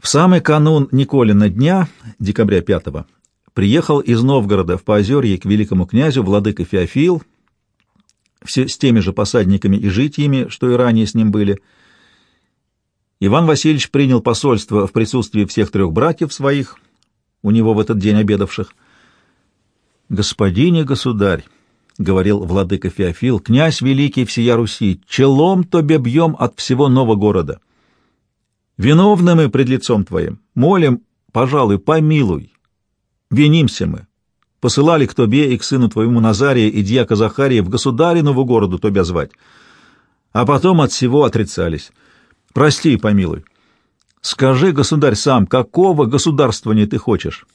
В самый канун Николина дня, декабря 5 приехал из Новгорода в Поозерье к великому князю владыка Феофил, все с теми же посадниками и житиями, что и ранее с ним были. Иван Васильевич принял посольство в присутствии всех трех братьев своих, у него в этот день обедавших. «Господине государь», — говорил владыка Феофил, — «князь великий всея Руси, челом тобе бьем от всего нового города. Виновны мы пред лицом твоим, молим, пожалуй, помилуй. Винимся мы. Посылали к тебе и к сыну твоему Назария и дьяка Захария в государину городу тебя звать, а потом от всего отрицались. Прости и помилуй. Скажи, государь, сам, какого государствования ты хочешь?»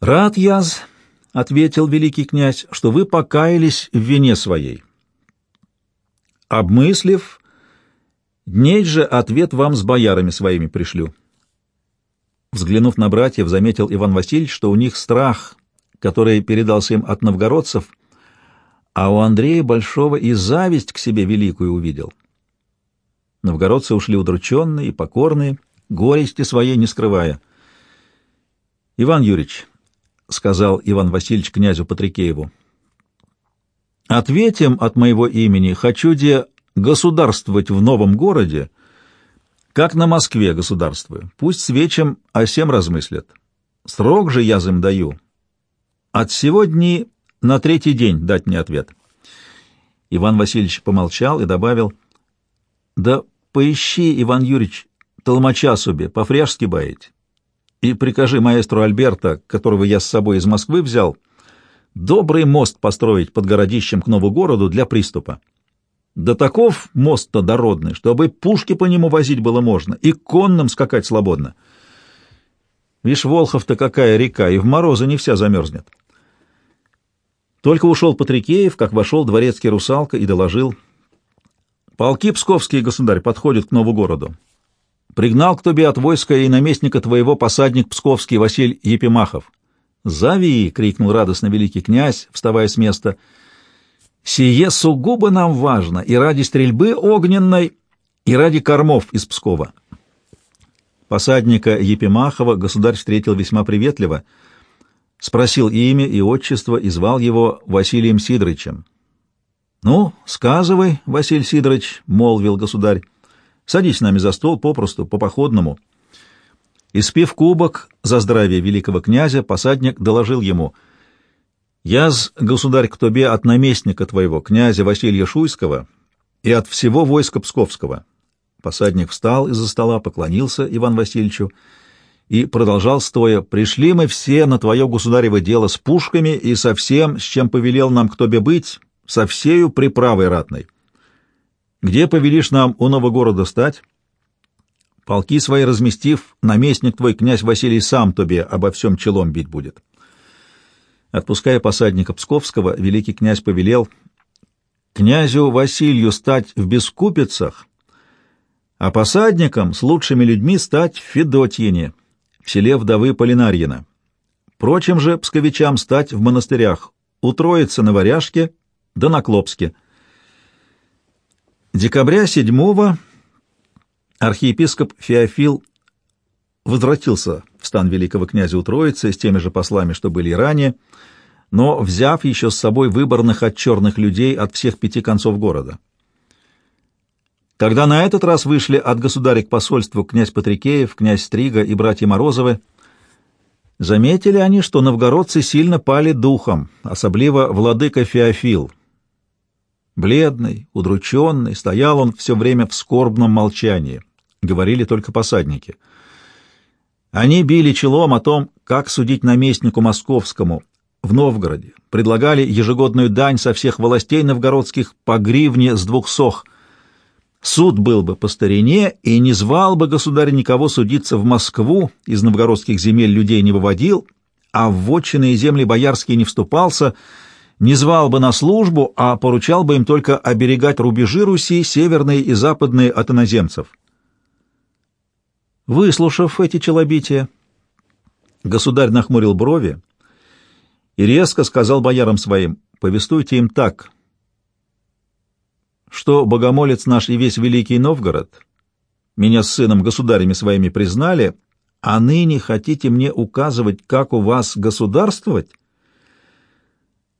«Рад яз», — ответил великий князь, — «что вы покаялись в вине своей». Обмыслив, дней же ответ вам с боярами своими пришлю. Взглянув на братьев, заметил Иван Васильевич, что у них страх, который передался им от новгородцев, а у Андрея Большого и зависть к себе великую увидел. Новгородцы ушли удрученные и покорные, горести своей не скрывая. «Иван Юрьевич», — сказал Иван Васильевич князю Патрикееву, — «ответим от моего имени, хочу де государствовать в новом городе, как на Москве государствую. Пусть свечем о сем размыслят. Срок же я им даю. От сегодня на третий день дать мне ответ». Иван Васильевич помолчал и добавил, «Да поищи, Иван Юрьевич, толмача себе, по-фряжски баять и прикажи маэстру Альберта, которого я с собой из Москвы взял, добрый мост построить под городищем к новому городу для приступа. Да таков мост-то дородный, чтобы пушки по нему возить было можно, и конным скакать свободно. Вишь, Волхов-то какая река, и в морозы не вся замерзнет. Только ушел Патрикеев, как вошел дворецкий русалка и доложил. Полки псковские, государь, подходят к новому городу. Пригнал к тебе от войска и наместника твоего посадник псковский Василий Епимахов. «Зови!» — крикнул радостно великий князь, вставая с места. «Сие сугубо нам важно и ради стрельбы огненной, и ради кормов из Пскова». Посадника Епимахова государь встретил весьма приветливо, спросил имя и отчество и звал его Василием Сидорычем. «Ну, сказывай, Василий Сидорович», — молвил государь, — Садись с нами за стол попросту, по-походному. Испив кубок за здравие великого князя, посадник доложил ему, «Яз, государь, к тебе от наместника твоего, князя Василия Шуйского, и от всего войска Псковского». Посадник встал из-за стола, поклонился Иван Васильевичу и продолжал стоя, «Пришли мы все на твое государево дело с пушками и со всем, с чем повелел нам кто бы быть, со всею приправой ратной». Где повелишь нам у нового города стать? Полки свои разместив, наместник твой, князь Василий, сам тебе обо всем челом бить будет. Отпуская посадника Псковского, великий князь повелел князю Василию стать в Бескупицах, а посадникам с лучшими людьми стать в Федотьине, в селе вдовы Полинарьина. Прочим же псковичам стать в монастырях, у Троицы на Варяжке да на Клопске — Декабря 7 архиепископ Феофил возвратился в стан великого князя у Троицы с теми же послами, что были и ранее, но взяв еще с собой выборных от черных людей от всех пяти концов города. Когда на этот раз вышли от государя к посольству князь Патрикеев, князь Стрига и братья Морозовы, заметили они, что новгородцы сильно пали духом, особливо владыка Феофил, Бледный, удрученный, стоял он все время в скорбном молчании. Говорили только посадники. Они били челом о том, как судить наместнику московскому в Новгороде, предлагали ежегодную дань со всех властей новгородских по гривне с двух сох. Суд был бы по старине, и не звал бы государь никого судиться в Москву, из новгородских земель людей не выводил, а в вотчины и земли боярские не вступался — не звал бы на службу, а поручал бы им только оберегать рубежи Руси, северные и западные от иноземцев. Выслушав эти челобития, государь нахмурил брови и резко сказал боярам своим, повествуйте им так, что богомолец наш и весь Великий Новгород меня с сыном государями своими признали, а ныне хотите мне указывать, как у вас государствовать?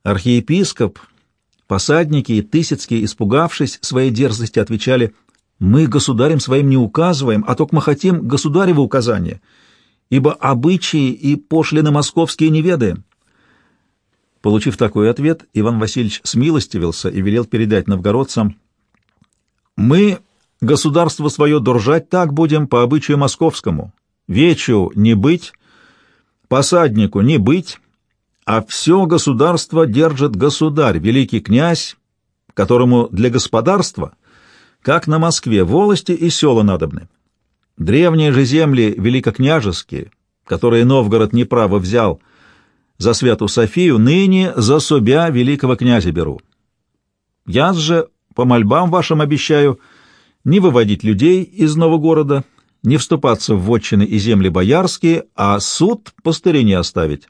Архиепископ, посадники и Тысяцкие, испугавшись своей дерзости, отвечали, «Мы государям своим не указываем, а только мы хотим государево указания, ибо обычаи и пошлины московские не ведаем». Получив такой ответ, Иван Васильевич смилостивился и велел передать новгородцам, «Мы государство свое держать так будем по обычаю московскому, вечу не быть, посаднику не быть, а все государство держит государь, великий князь, которому для господарства, как на Москве, волости и села надобны. Древние же земли великокняжеские, которые Новгород неправо взял за святу Софию, ныне за собя великого князя беру. Я же по мольбам вашим обещаю не выводить людей из нового города, не вступаться в вотчины и земли боярские, а суд по старине оставить.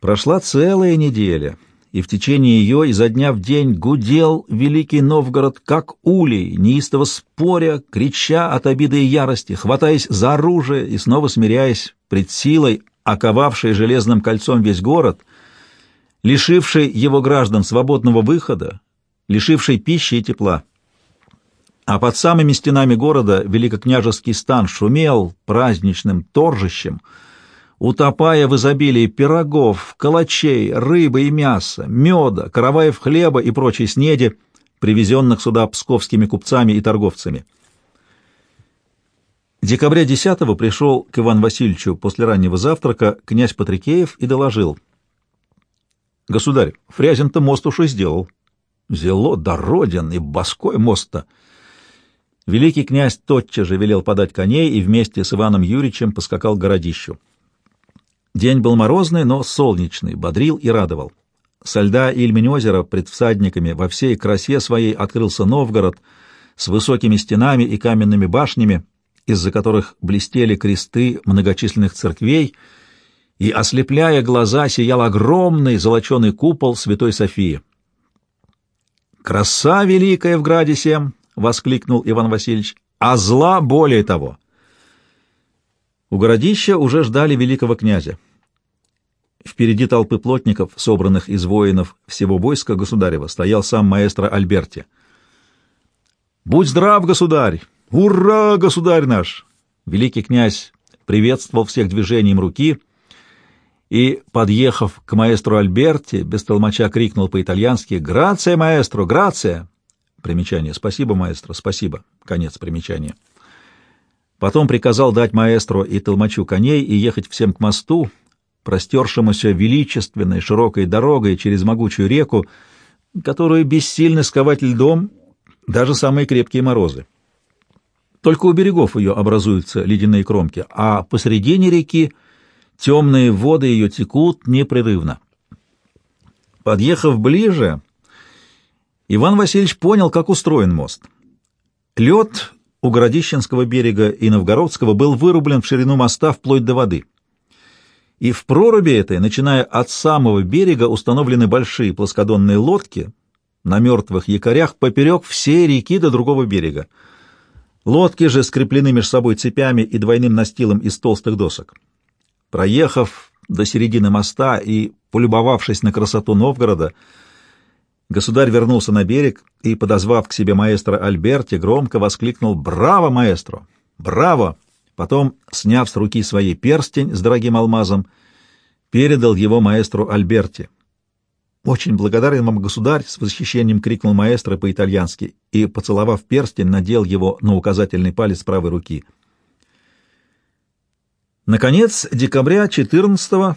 Прошла целая неделя, и в течение ее изо дня в день гудел Великий Новгород, как улей, неистово споря, крича от обиды и ярости, хватаясь за оружие и снова смиряясь пред силой, оковавшей железным кольцом весь город, лишившей его граждан свободного выхода, лишившей пищи и тепла. А под самыми стенами города великокняжеский стан шумел праздничным торжищем, утопая в изобилии пирогов, калачей, рыбы и мяса, меда, караваев хлеба и прочей снеди, привезенных сюда псковскими купцами и торговцами. Декабря 10 пришел к Ивану Васильевичу после раннего завтрака князь Патрикеев и доложил. «Государь, Фрязин-то мост уж и сделал. Зело, дороден и боской мост-то». Великий князь тотчас же велел подать коней и вместе с Иваном Юрьевичем поскакал к городищу. День был морозный, но солнечный, бодрил и радовал. Со льда Ильмень озера пред всадниками во всей красе своей открылся Новгород с высокими стенами и каменными башнями, из-за которых блестели кресты многочисленных церквей, и, ослепляя глаза, сиял огромный золоченый купол Святой Софии. «Краса великая в граде сем!» — воскликнул Иван Васильевич, — а зла более того. У городища уже ждали великого князя. Впереди толпы плотников, собранных из воинов всего войска государева, стоял сам маэстро Альберти. «Будь здрав, государь! Ура, государь наш!» Великий князь приветствовал всех движением руки и, подъехав к маэстру Альберти, без толмача крикнул по-итальянски «Грация, маэстро, грация!» Примечание. Спасибо, маэстро, спасибо. Конец примечания. Потом приказал дать маэстро и толмачу коней и ехать всем к мосту, простершемуся величественной широкой дорогой через могучую реку, которую бессильно сковать льдом даже самые крепкие морозы. Только у берегов ее образуются ледяные кромки, а посредине реки темные воды ее текут непрерывно. Подъехав ближе, Иван Васильевич понял, как устроен мост. Лед у Городищенского берега и Новгородского был вырублен в ширину моста вплоть до воды. И в проруби этой, начиная от самого берега, установлены большие плоскодонные лодки на мертвых якорях поперек всей реки до другого берега. Лодки же скреплены между собой цепями и двойным настилом из толстых досок. Проехав до середины моста и полюбовавшись на красоту Новгорода, Государь вернулся на берег и, подозвав к себе маэстро Альберти, громко воскликнул «Браво, маэстро! Браво!» Потом, сняв с руки своей перстень с дорогим алмазом, передал его маэстру Альберти. «Очень благодарен вам, государь!» — с восхищением крикнул маэстро по-итальянски и, поцеловав перстень, надел его на указательный палец правой руки. Наконец, декабря 14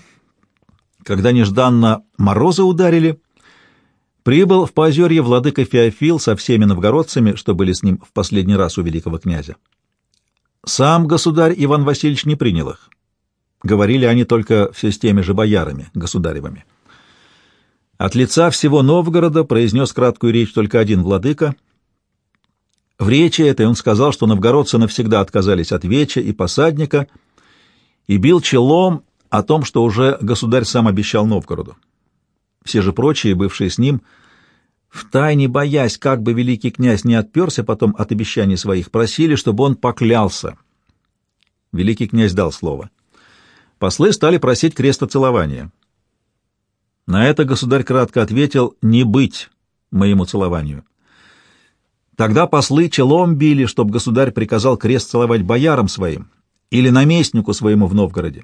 когда нежданно морозы ударили, Прибыл в Поозерье владыка Феофил со всеми новгородцами, что были с ним в последний раз у великого князя. Сам государь Иван Васильевич не принял их. Говорили они только все с теми же боярами, государевыми. От лица всего Новгорода произнес краткую речь только один владыка. В речи этой он сказал, что новгородцы навсегда отказались от веча и посадника и бил челом о том, что уже государь сам обещал Новгороду. Все же прочие, бывшие с ним, втайне боясь, как бы великий князь не отперся потом от обещаний своих, просили, чтобы он поклялся. Великий князь дал слово. Послы стали просить крестоцелования. На это государь кратко ответил «не быть моему целованию». Тогда послы челом били, чтобы государь приказал крест целовать боярам своим или наместнику своему в Новгороде.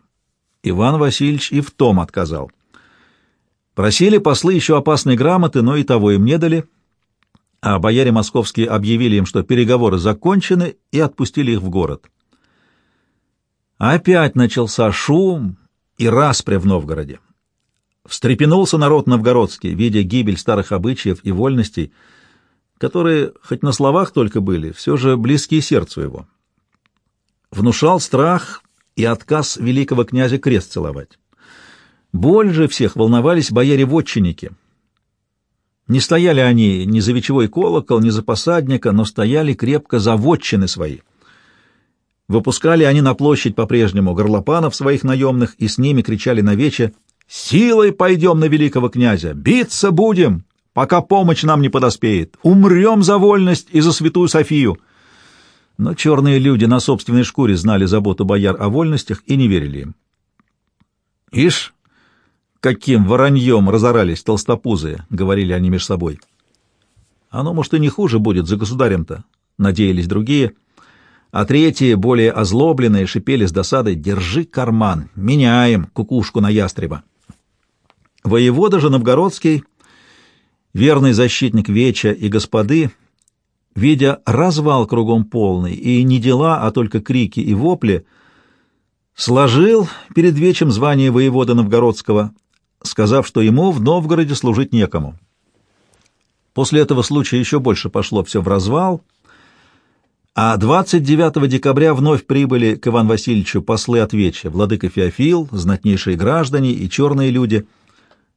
Иван Васильевич и в том отказал. Просили послы еще опасной грамоты, но и того им не дали, а бояре московские объявили им, что переговоры закончены, и отпустили их в город. Опять начался шум и распря в Новгороде. Встрепенулся народ новгородский, видя гибель старых обычаев и вольностей, которые, хоть на словах только были, все же близкие сердцу его. Внушал страх и отказ великого князя крест целовать. Больше всех волновались бояре-вотчинники. Не стояли они ни за вечевой колокол, ни за посадника, но стояли крепко за вотчины свои. Выпускали они на площадь по-прежнему горлопанов своих наемных и с ними кричали на вече «Силой пойдем на великого князя! Биться будем, пока помощь нам не подоспеет! Умрем за вольность и за святую Софию!» Но черные люди на собственной шкуре знали заботу бояр о вольностях и не верили им. «Ишь, каким вороньем разорались толстопузые, — говорили они между собой. Оно, может, и не хуже будет за государем-то, — надеялись другие. А третьи, более озлобленные, шипели с досадой, — держи карман, меняем кукушку на ястреба. Воевода же новгородский, верный защитник Веча и господы, видя развал кругом полный, и не дела, а только крики и вопли, сложил перед Вечем звание воевода новгородского, сказав, что ему в Новгороде служить некому. После этого случая еще больше пошло все в развал, а 29 декабря вновь прибыли к Ивану Васильевичу послы от Веча, владыка Феофил, знатнейшие граждане и черные люди,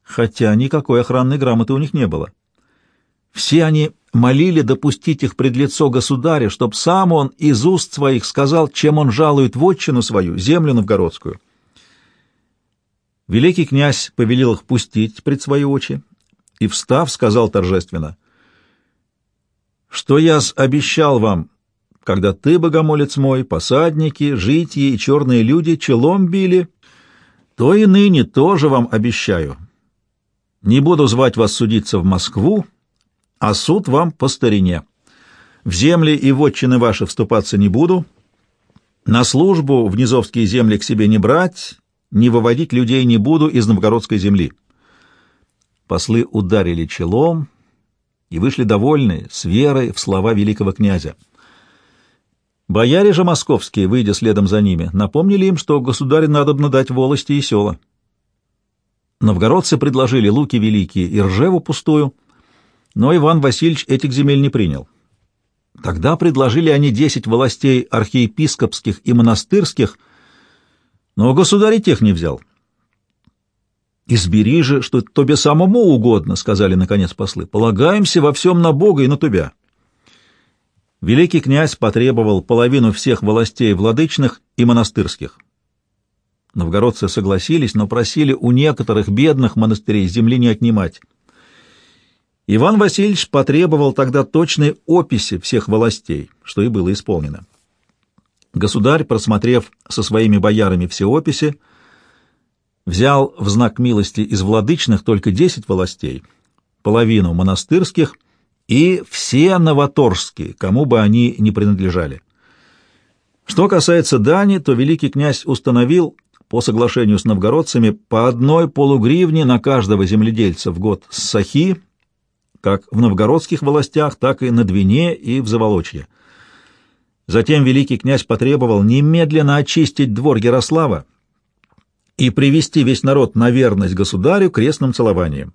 хотя никакой охранной грамоты у них не было. Все они молили допустить их пред лицо государя, чтоб сам он из уст своих сказал, чем он жалует вотчину свою, землю новгородскую. Великий князь повелел их пустить пред свои очи и, встав, сказал торжественно, «Что я обещал вам, когда ты, богомолец мой, посадники, житьи и черные люди челом били, то и ныне тоже вам обещаю. Не буду звать вас судиться в Москву, а суд вам по старине. В земли и вотчины ваши вступаться не буду, на службу в низовские земли к себе не брать, не выводить людей не буду из новгородской земли. Послы ударили челом и вышли довольны, с верой в слова великого князя. Бояре же московские, выйдя следом за ними, напомнили им, что государю надобно дать волости и села. Новгородцы предложили луки великие и ржеву пустую, но Иван Васильевич этих земель не принял. Тогда предложили они десять властей архиепископских и монастырских — но государь и тех не взял. «Избери же, что тебе самому угодно», — сказали, наконец, послы. «Полагаемся во всем на Бога и на тебя». Великий князь потребовал половину всех властей владычных и монастырских. Новгородцы согласились, но просили у некоторых бедных монастырей земли не отнимать. Иван Васильевич потребовал тогда точной описи всех властей, что и было исполнено. Государь, просмотрев со своими боярами все описи, взял в знак милости из владычных только десять властей, половину монастырских и все новоторжские, кому бы они ни принадлежали. Что касается дани, то великий князь установил по соглашению с новгородцами по одной полугривне на каждого земледельца в год с сахи, как в новгородских властях, так и на Двине и в Заволочье. Затем великий князь потребовал немедленно очистить двор Ярослава и привести весь народ на верность государю крестным целованием.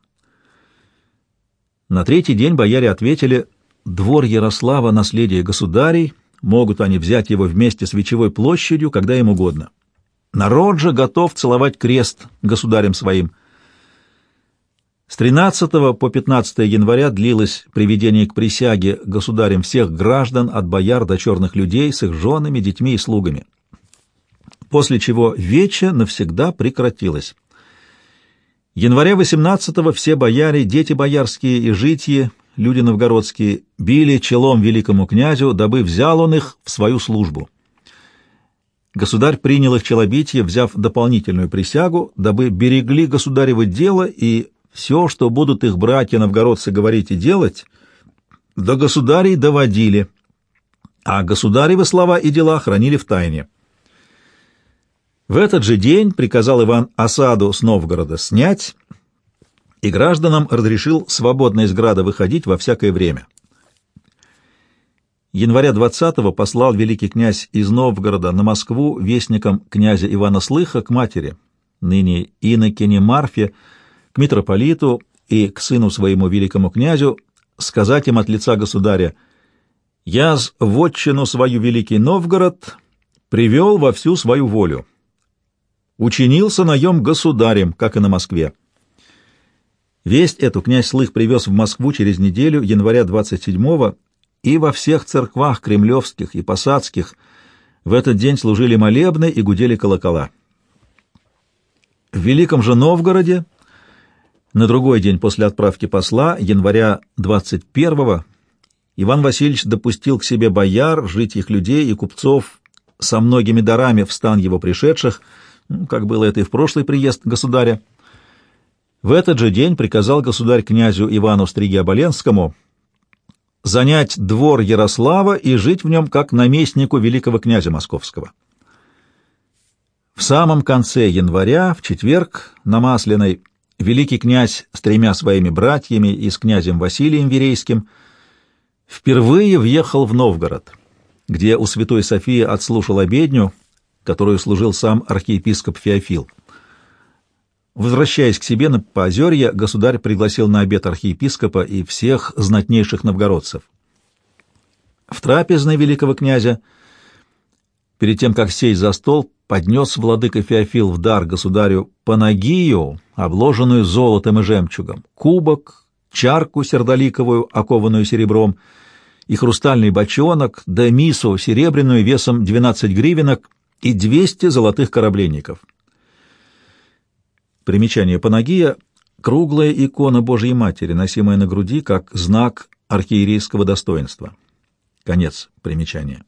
На третий день бояре ответили, двор Ярослава — наследие государей, могут они взять его вместе с Вечевой площадью, когда им угодно. Народ же готов целовать крест государем своим — с 13 по 15 января длилось приведение к присяге государем всех граждан, от бояр до черных людей, с их женами, детьми и слугами. После чего вече навсегда прекратилось. Января 18-го все бояре, дети боярские и житьи люди новгородские, били челом великому князю, дабы взял он их в свою службу. Государь принял их челобитие, взяв дополнительную присягу, дабы берегли государево дело и все, что будут их братья-новгородцы говорить и делать, до государей доводили, а государевы слова и дела хранили в тайне. В этот же день приказал Иван осаду с Новгорода снять, и гражданам разрешил свободно из града выходить во всякое время. Января 20-го послал великий князь из Новгорода на Москву вестником князя Ивана Слыха к матери, ныне инокине Марфе, к митрополиту и к сыну своему великому князю, сказать им от лица государя, «Я с вотчину свою великий Новгород привел во всю свою волю. Учинился наем государем, как и на Москве». Весть эту князь Слых привез в Москву через неделю, января 27-го, и во всех церквах кремлевских и посадских в этот день служили молебны и гудели колокола. В Великом же Новгороде на другой день после отправки посла, января 21-го, Иван Васильевич допустил к себе бояр, житих людей и купцов со многими дарами в стан его пришедших, ну, как было это и в прошлый приезд государя. В этот же день приказал государь князю Ивану Стриге-Оболенскому занять двор Ярослава и жить в нем как наместнику великого князя московского. В самом конце января, в четверг, на Масляной, великий князь с тремя своими братьями и с князем Василием Верейским впервые въехал в Новгород, где у святой Софии отслушал обедню, которую служил сам архиепископ Феофил. Возвращаясь к себе на Поозерье, государь пригласил на обед архиепископа и всех знатнейших новгородцев. В трапезной великого князя, перед тем, как сесть за стол, поднес владыка Феофил в дар государю панагию, обложенную золотом и жемчугом, кубок, чарку сердоликовую, окованную серебром, и хрустальный бочонок, да мису серебряную весом 12 гривенок и 200 золотых корабленников. Примечание Панагия — круглая икона Божьей Матери, носимая на груди как знак архиерейского достоинства. Конец примечания.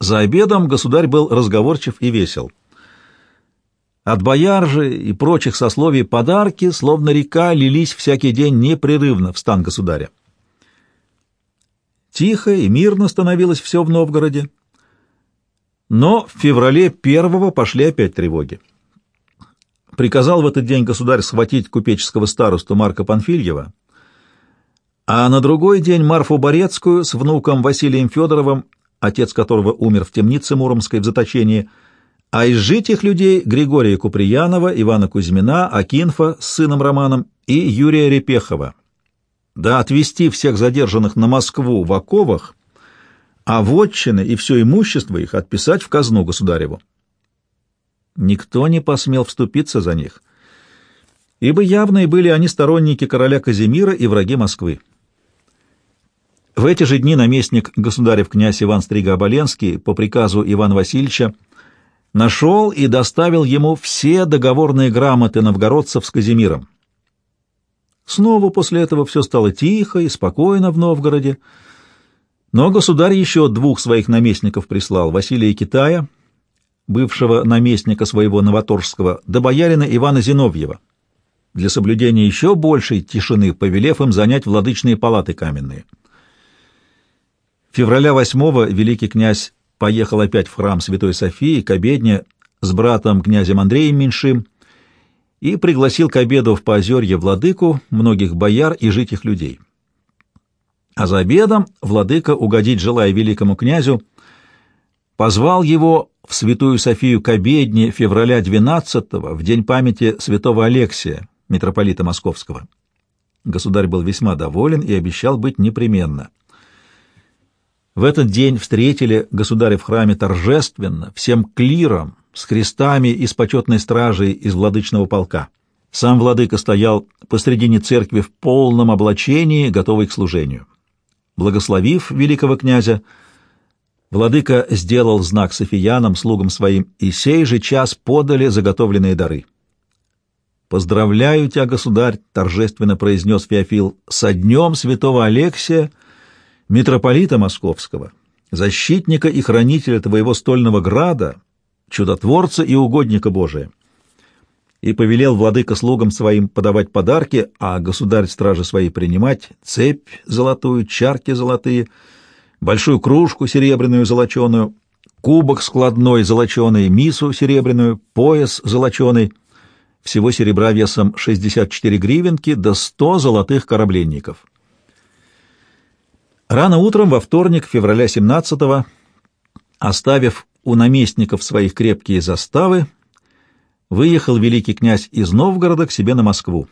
За обедом государь был разговорчив и весел. От бояр же и прочих сословий подарки, словно река, лились всякий день непрерывно в стан государя. Тихо и мирно становилось все в Новгороде. Но в феврале первого пошли опять тревоги приказал в этот день государь схватить купеческого старосту Марка Панфильева, а на другой день Марфу Борецкую с внуком Василием Федоровым, отец которого умер в темнице Муромской в заточении, а из житих людей Григория Куприянова, Ивана Кузьмина, Акинфа с сыном Романом и Юрия Репехова. Да отвести всех задержанных на Москву в оковах, а вотчины и все имущество их отписать в казну государеву. Никто не посмел вступиться за них, ибо явные были они сторонники короля Казимира и враги Москвы. В эти же дни наместник государев князь Иван Стрига-Оболенский по приказу Ивана Васильевича нашел и доставил ему все договорные грамоты новгородцев с Казимиром. Снова после этого все стало тихо и спокойно в Новгороде, но государь еще двух своих наместников прислал, Василия Китая — бывшего наместника своего Новоторжского, до боярина Ивана Зиновьева, для соблюдения еще большей тишины, повелев им занять владычные палаты каменные. Февраля 8-го великий князь поехал опять в храм Святой Софии к обедне с братом князем Андреем Меньшим и пригласил к обеду в Поозерье владыку, многих бояр и житих людей. А за обедом владыка, угодить желая великому князю, позвал его в Святую Софию к обедне февраля 12-го, в день памяти святого Алексия, митрополита Московского. Государь был весьма доволен и обещал быть непременно. В этот день встретили государя в храме торжественно, всем клиром, с крестами и с почетной стражей из владычного полка. Сам владыка стоял посредине церкви в полном облачении, готовый к служению. Благословив великого князя, Владыка сделал знак Софиянам, слугам своим, и сей же час подали заготовленные дары. «Поздравляю тебя, государь!» — торжественно произнес Феофил. «Со днем святого Алексия, митрополита Московского, защитника и хранителя твоего стольного града, чудотворца и угодника Божия!» И повелел владыка слугам своим подавать подарки, а государь стражи свои принимать цепь золотую, чарки золотые, большую кружку серебряную золоченую, кубок складной золоченый, мису серебряную, пояс золоченый — всего серебра весом 64 гривенки до 100 золотых корабленников. Рано утром во вторник, февраля 17-го, оставив у наместников своих крепкие заставы, выехал великий князь из Новгорода к себе на Москву.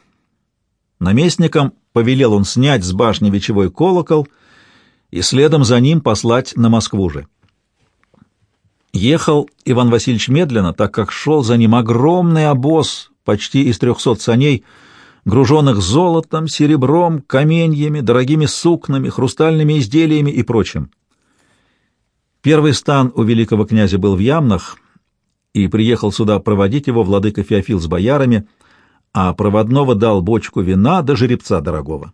Наместникам повелел он снять с башни вечевой колокол и следом за ним послать на Москву же. Ехал Иван Васильевич медленно, так как шел за ним огромный обоз почти из трехсот саней, груженных золотом, серебром, каменьями, дорогими сукнами, хрустальными изделиями и прочим. Первый стан у великого князя был в Ямнах, и приехал сюда проводить его владыка Феофил с боярами, а проводного дал бочку вина до жеребца дорогого.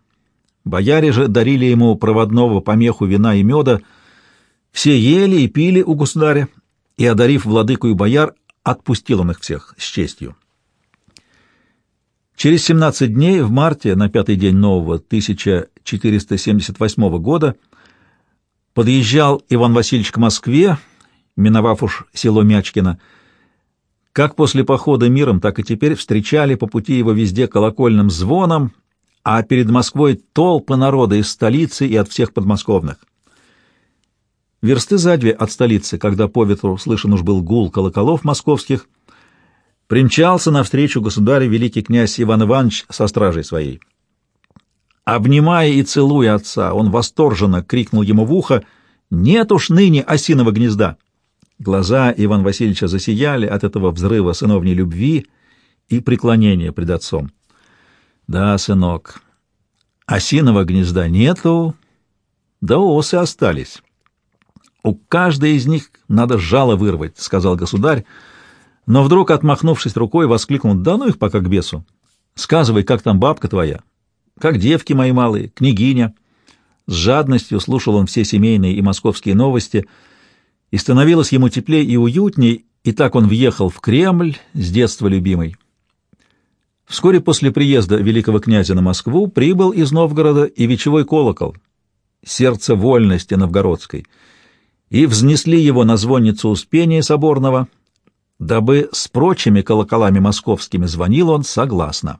Бояре же дарили ему проводного помеху вина и меда, все ели и пили у государя, и, одарив владыку и бояр, отпустил он их всех с честью. Через 17 дней, в марте, на пятый день нового 1478 года, подъезжал Иван Васильевич к Москве, миновав уж село Мячкино. Как после похода миром, так и теперь встречали по пути его везде колокольным звоном, а перед Москвой толпы народа из столицы и от всех подмосковных. Версты за две от столицы, когда по ветру слышен уж был гул колоколов московских, примчался навстречу государю великий князь Иван Иванович со стражей своей. Обнимая и целуя отца, он восторженно крикнул ему в ухо «Нет уж ныне осиного гнезда!» Глаза Ивана Васильевича засияли от этого взрыва сыновней любви и преклонения пред отцом. «Да, сынок, осиного гнезда нету, да осы остались. У каждой из них надо жало вырвать», — сказал государь, — но вдруг, отмахнувшись рукой, воскликнул, «Да ну их пока к бесу! Сказывай, как там бабка твоя? Как девки мои малые, княгиня?» С жадностью слушал он все семейные и московские новости, и становилось ему теплее и уютней, и так он въехал в Кремль, с детства любимый. Вскоре после приезда великого князя на Москву прибыл из Новгорода и вечевой колокол, сердце вольности новгородской, и взнесли его на звонницу Успения соборного — дабы с прочими колоколами московскими звонил он согласно.